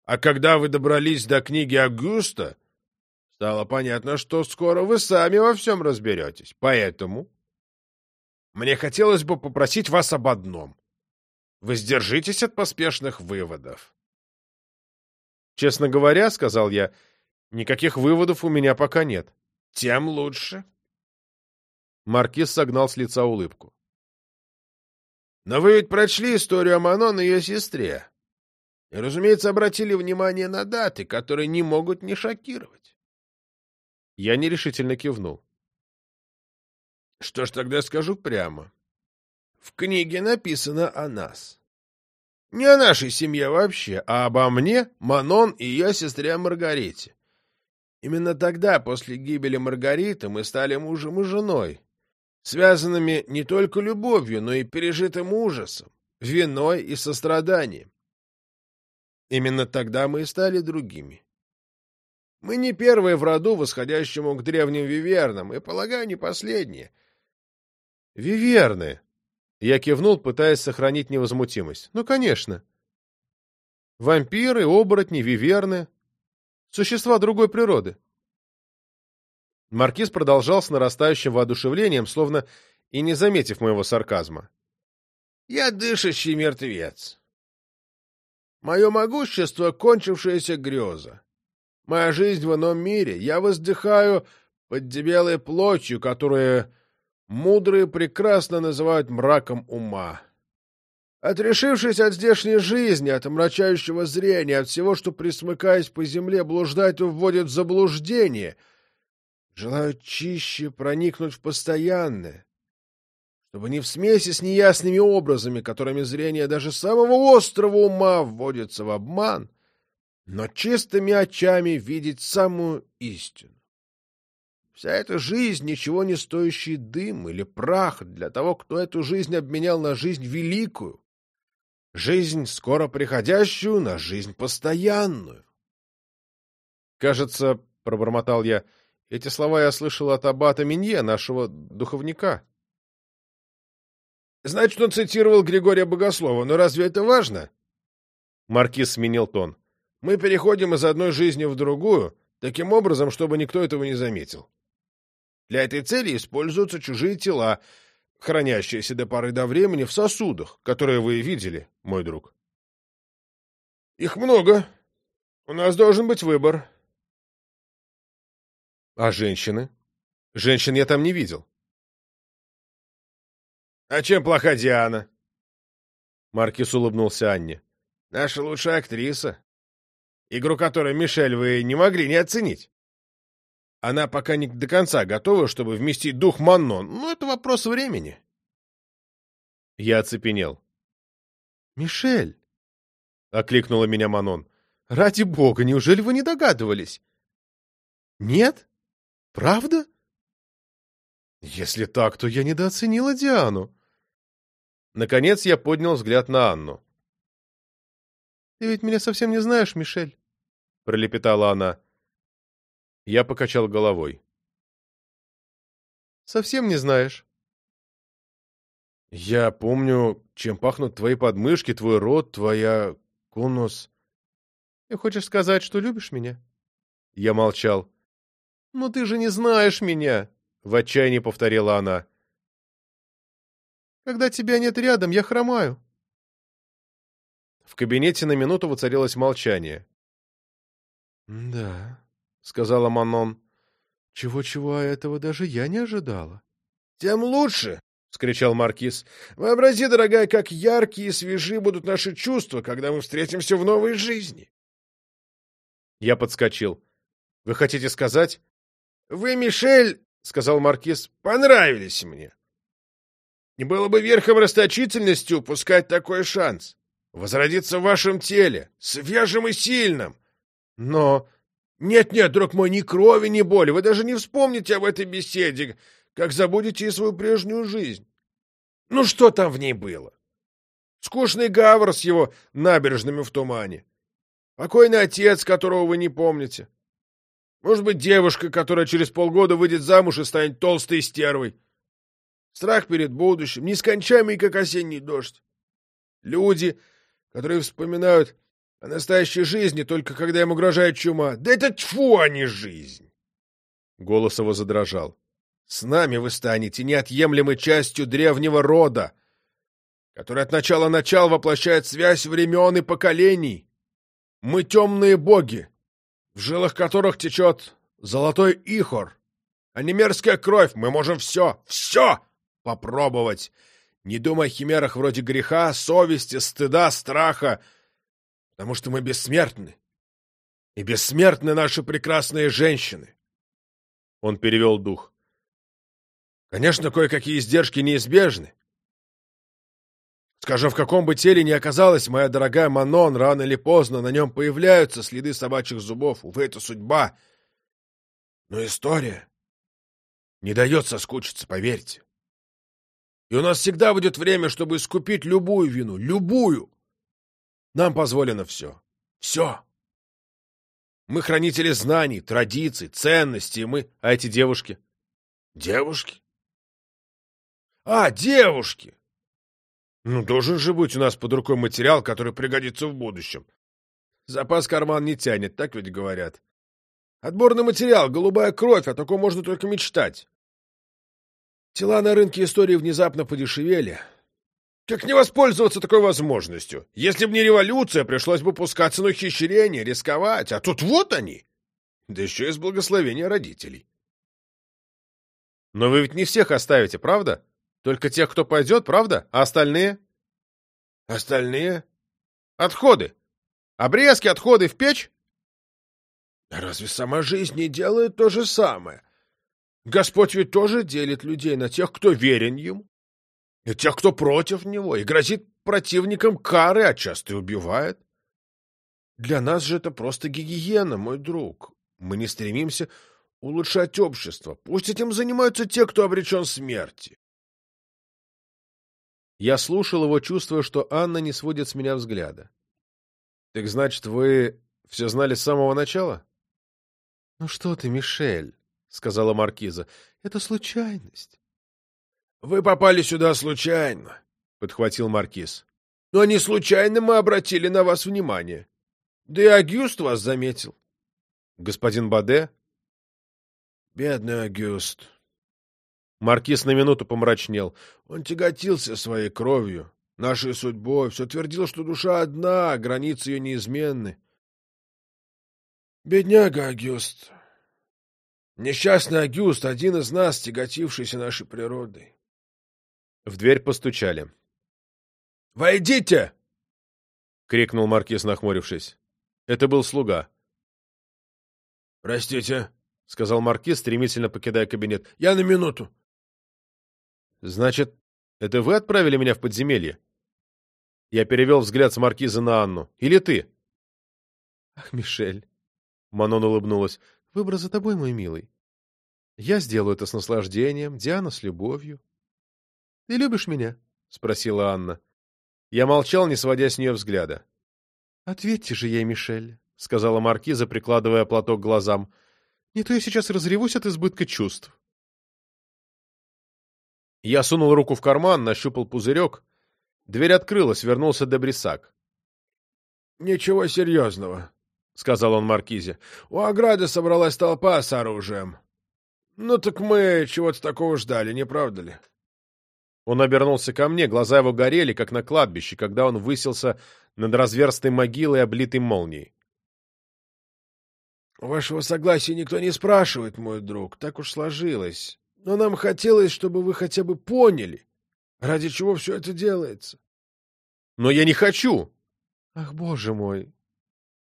B: «А когда вы добрались до книги Агуста, стало понятно, что скоро вы сами во всем разберетесь. Поэтому мне хотелось бы попросить вас об одном — Воздержитесь от поспешных выводов.
A: Честно говоря, — сказал я, — никаких выводов у меня пока нет.
B: Тем лучше.
A: Маркиз согнал с лица улыбку.
B: Но вы ведь прочли историю о Манон и ее сестре. И, разумеется, обратили внимание на даты, которые не могут не шокировать.
A: Я нерешительно кивнул.
B: Что ж, тогда скажу прямо. В книге написано о нас. Не о нашей семье вообще, а обо мне, Манон и ее сестре Маргарите. Именно тогда, после гибели Маргариты, мы стали мужем и женой, связанными не только любовью, но и пережитым ужасом, виной и состраданием. Именно тогда мы и стали другими. Мы не первые в роду, восходящему к древним вивернам, и, полагаю, не последние.
A: — Виверны, я кивнул, пытаясь сохранить невозмутимость. Ну, конечно. Вампиры, оборотни, виверны. Существа другой природы. Маркиз продолжал с нарастающим воодушевлением, словно и не заметив моего сарказма.
B: «Я дышащий мертвец. Мое могущество — кончившаяся греза. Моя жизнь в ином мире. Я воздыхаю под дебелой плотью, которая мудрые прекрасно называют мраком ума. Отрешившись от здешней жизни, от омрачающего зрения, от всего, что, присмыкаясь по земле, блуждает и вводит в заблуждение, желают чище проникнуть в постоянное, чтобы не в смеси с неясными образами, которыми зрение даже самого острого ума вводится в обман, но чистыми очами видеть самую истину. Вся эта жизнь — ничего не стоящий дым или прах для того, кто эту жизнь обменял на жизнь великую, жизнь скоро приходящую на жизнь постоянную.
A: Кажется, — пробормотал я, — эти слова я слышал от аббата Минье, нашего духовника.
B: Значит, он цитировал Григория Богослова, но разве это важно?
A: Маркиз сменил тон.
B: Мы переходим из одной жизни в другую, таким образом, чтобы никто этого не заметил. Для этой цели используются чужие тела, хранящиеся до поры до времени в сосудах, которые вы видели, мой друг. Их много. У нас должен быть выбор.
A: А женщины? Женщин я там не видел.
B: А чем плоха Диана?
A: Маркис улыбнулся Анне.
B: Наша лучшая актриса игру которой Мишель вы не могли не оценить. Она пока не до конца готова, чтобы вместить дух Маннон, но это вопрос времени.
A: Я оцепенел.
C: «Мишель!»
A: — окликнула меня Манон.
C: «Ради бога, неужели вы не догадывались?» «Нет? Правда?» «Если так, то я недооценила Диану».
A: Наконец я поднял взгляд на Анну.
C: «Ты ведь меня совсем не знаешь, Мишель», —
A: пролепетала она. Я покачал головой.
C: «Совсем не знаешь».
A: «Я помню, чем пахнут твои подмышки, твой рот, твоя... конус...»
C: «Ты хочешь сказать, что любишь меня?»
A: Я молчал.
C: «Но ты же не знаешь меня!»
A: — в отчаянии повторила она.
C: «Когда тебя нет рядом, я хромаю.
A: В кабинете на минуту воцарилось молчание.
C: «Да», — сказала Манон. «Чего-чего, а этого даже я не ожидала».
B: «Тем лучше!» — вскричал Маркиз. «Вообрази, дорогая, как яркие и свежи будут наши чувства, когда мы встретимся в новой жизни!»
A: Я подскочил. «Вы хотите сказать?»
B: «Вы, Мишель, — сказал Маркиз, — понравились мне. Не было бы верхом расточительности упускать такой шанс возродиться в вашем теле, свежим и сильным. Но... Нет-нет, друг мой, ни крови, ни боли. Вы даже не вспомните об этой беседе, как забудете и свою прежнюю жизнь. Ну что там в ней было? Скучный гавр с его набережными в тумане. Покойный отец, которого вы не помните. Может быть, девушка, которая через полгода выйдет замуж и станет толстой стервой. Страх перед будущим, нескончаемый, как осенний дождь. Люди, которые вспоминают о настоящей жизни только когда им угрожает чума. Да это тьфу, а не жизнь!»
A: Голос его задрожал.
B: «С нами вы станете неотъемлемой частью древнего рода, который от начала начал воплощает связь времен и поколений. Мы темные боги, в жилах которых течет золотой ихор, а не мерзкая кровь. Мы можем все, все попробовать, не думай о химерах вроде греха, совести, стыда, страха, потому что мы бессмертны. И бессмертны наши прекрасные женщины.
A: Он перевел дух.
B: Конечно, кое-какие издержки неизбежны. Скажем, в каком бы теле ни оказалась моя дорогая Манон, рано или поздно на нем появляются следы собачьих зубов. Увы, это судьба. Но история не дает соскучиться, поверьте. И у нас всегда будет время, чтобы искупить любую вину. Любую. Нам позволено все. Все. Мы хранители знаний, традиций, ценностей, мы...
A: А эти девушки?
B: Девушки? А, девушки! Ну, должен же быть у нас под рукой материал, который пригодится в будущем. Запас карман не тянет, так ведь говорят. Отборный материал, голубая кровь, о таком можно только мечтать. Тела на рынке истории внезапно подешевели. Как не воспользоваться такой возможностью? Если бы не революция, пришлось бы пускаться на ухищрение, рисковать. А тут вот они. Да еще и с благословения родителей.
A: Но вы ведь не всех оставите, правда? Только тех, кто пойдет, правда? А остальные?
B: Остальные?
A: Отходы. Обрезки, отходы в печь?
B: Разве сама жизнь не делает то же самое? Господь ведь тоже делит людей на тех, кто верен ему, и тех, кто против него, и грозит противникам кары, а часто и убивает. Для нас же это просто гигиена, мой друг. Мы не стремимся улучшать общество. Пусть этим занимаются те, кто обречен смерти.
A: Я слушал его, чувствуя, что Анна не сводит с меня взгляда. — Так значит, вы все знали с самого начала?
C: — Ну что ты, Мишель, — сказала маркиза, — это случайность.
B: — Вы попали сюда случайно, — подхватил маркиз. — Но не случайно мы обратили на вас внимание. Да и Агюст вас заметил.
A: — Господин Баде?
B: — Бедный Агюст.
A: Маркиз на минуту помрачнел.
B: Он тяготился своей кровью, нашей судьбой, все твердил, что душа одна, границы ее неизменны. Бедняга Агюст. Несчастный Агюст, один из нас, тяготившийся нашей природой.
A: В дверь постучали.
B: «Войдите!»
A: — крикнул маркиз, нахмурившись. Это был слуга.
B: «Простите», —
A: сказал маркиз, стремительно покидая кабинет.
B: «Я на минуту».
A: «Значит, это вы отправили меня в подземелье?» Я перевел взгляд с маркиза на Анну. «Или ты?»
C: «Ах, Мишель!» Манон улыбнулась. «Выбор за тобой, мой милый. Я сделаю это с наслаждением, Диана с любовью. Ты любишь меня?» — спросила Анна.
A: Я молчал, не сводя с нее взгляда.
C: «Ответьте же ей, Мишель», — сказала маркиза, прикладывая платок к глазам. «Не то я сейчас разревусь от избытка чувств».
A: Я сунул руку в карман, нащупал пузырек. Дверь открылась, вернулся Дебрисак.
B: «Ничего серьезного», — сказал он маркизе. «У ограды собралась толпа с оружием. Ну так мы чего-то такого ждали, не правда ли?»
A: Он обернулся ко мне, глаза его горели, как на кладбище, когда он высился над разверстой могилой, облитой молнией.
B: «Вашего согласия никто не спрашивает, мой друг, так уж сложилось. Но нам хотелось, чтобы вы хотя бы поняли, ради чего все это делается».
A: «Но я не хочу!»
C: «Ах, боже мой!»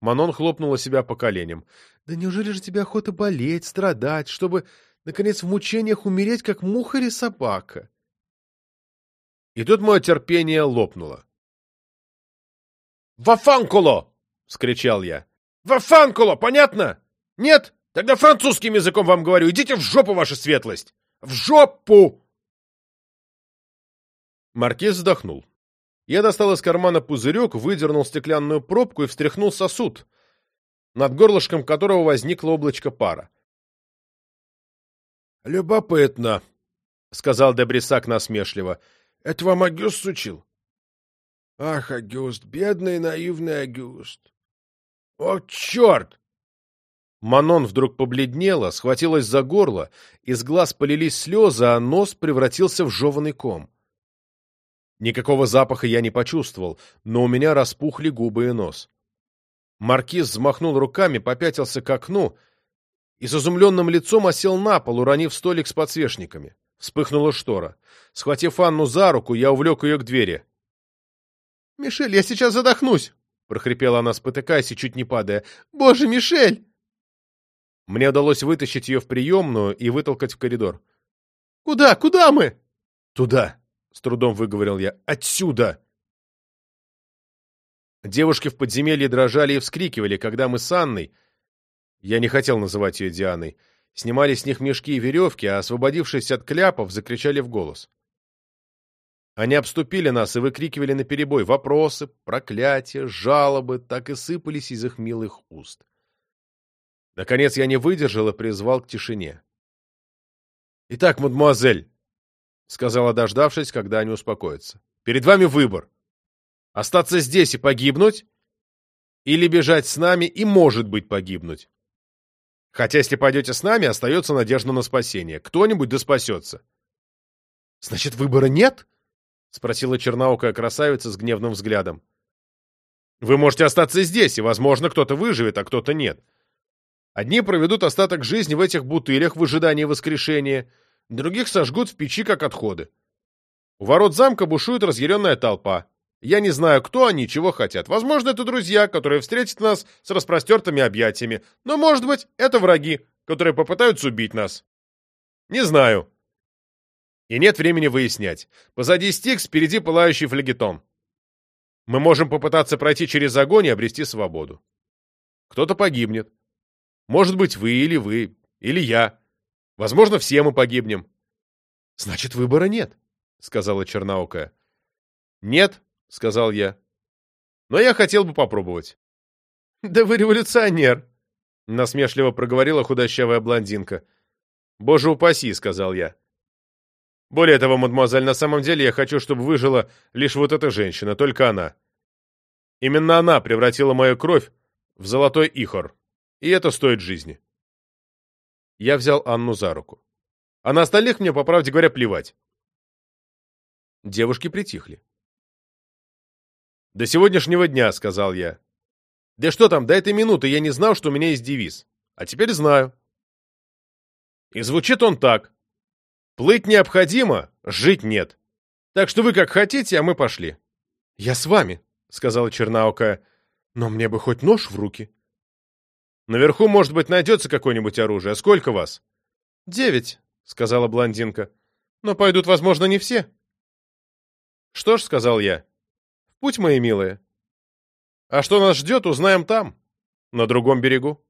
A: Манон хлопнула себя по коленям.
C: «Да неужели же тебе охота болеть, страдать, чтобы, наконец, в мучениях умереть, как муха или собака?»
A: И тут мое терпение лопнуло. «Вафанкуло!» — скричал я. «Вафанкуло! Понятно? Нет? Тогда французским языком вам говорю. Идите в жопу, ваша светлость! В жопу!» Маркиз вздохнул. Я достал из кармана пузырек, выдернул стеклянную пробку и встряхнул сосуд, над горлышком которого возникло облачко пара.
B: «Любопытно», — сказал Дебрисак насмешливо. «Это вам Агюст сучил?» «Ах, Агюст, бедный наивный Агюст!» «О, черт!»
A: Манон вдруг побледнела, схватилась за горло, из глаз полились слезы, а нос превратился в жеванный ком. Никакого запаха я не почувствовал, но у меня распухли губы и нос. Маркиз взмахнул руками, попятился к окну и с изумленным лицом осел на пол, уронив столик с подсвечниками. Вспыхнула штора. Схватив Анну за руку, я увлек ее к двери.
C: «Мишель, я сейчас задохнусь!» — прохрипела она, спотыкаясь и чуть не падая. «Боже, Мишель!»
A: Мне удалось вытащить ее в приемную и вытолкать в коридор.
C: «Куда? Куда мы?»
A: «Туда!» — с трудом выговорил я. «Отсюда!» Девушки в подземелье дрожали и вскрикивали, когда мы с Анной, я не хотел называть ее Дианой, снимали с них мешки и веревки, а освободившись от кляпов, закричали в голос. Они обступили нас и выкрикивали наперебой вопросы, проклятия, жалобы, так и сыпались из их милых уст. Наконец я не выдержал и призвал к тишине. «Итак, мадемуазель», — сказала, дождавшись, когда они успокоятся, — «перед вами выбор. Остаться здесь и погибнуть? Или бежать с нами и, может быть, погибнуть? Хотя, если пойдете с нами, остается надежда на спасение. Кто-нибудь да спасется». «Значит, выбора нет?» — спросила черноокая красавица с гневным взглядом. «Вы можете остаться здесь, и, возможно, кто-то выживет, а кто-то нет. Одни проведут остаток жизни в этих бутылях в ожидании воскрешения, других сожгут в печи, как отходы. У ворот замка бушует разъяренная толпа. Я не знаю, кто они, чего хотят. Возможно, это друзья, которые встретят нас с распростертыми объятиями. Но, может быть, это враги, которые попытаются убить нас. Не знаю. И нет времени выяснять. Позади Стикс, впереди пылающий флегетон. Мы можем попытаться пройти через огонь и обрести свободу. Кто-то погибнет. Может быть, вы или вы, или я. Возможно, все мы погибнем. — Значит, выбора нет, — сказала Чернаукая. — Нет, — сказал я. — Но я хотел бы попробовать.
C: — Да вы революционер,
A: Насмешливо проговорила худощавая блондинка. «Боже упаси», — сказал я. «Более того, мадемуазель, на самом деле я хочу, чтобы выжила лишь вот эта женщина, только она. Именно она превратила мою кровь в золотой ихор, и это стоит жизни». Я взял Анну за руку. А на остальных мне, по правде говоря, плевать. Девушки притихли. «До сегодняшнего дня», — сказал я. «Да что там, до этой минуты я не знал, что у меня есть девиз. А теперь знаю». И звучит он так. «Плыть необходимо, жить нет. Так что вы как хотите, а мы пошли».
C: «Я с вами», — сказала Чернаукая. «Но мне бы хоть нож в руки».
A: «Наверху, может быть, найдется какое-нибудь оружие. Сколько вас?»
C: «Девять», — сказала блондинка. «Но пойдут, возможно, не все».
A: «Что ж», — сказал я, — «в путь, мои милые. А что нас ждет, узнаем там, на другом берегу».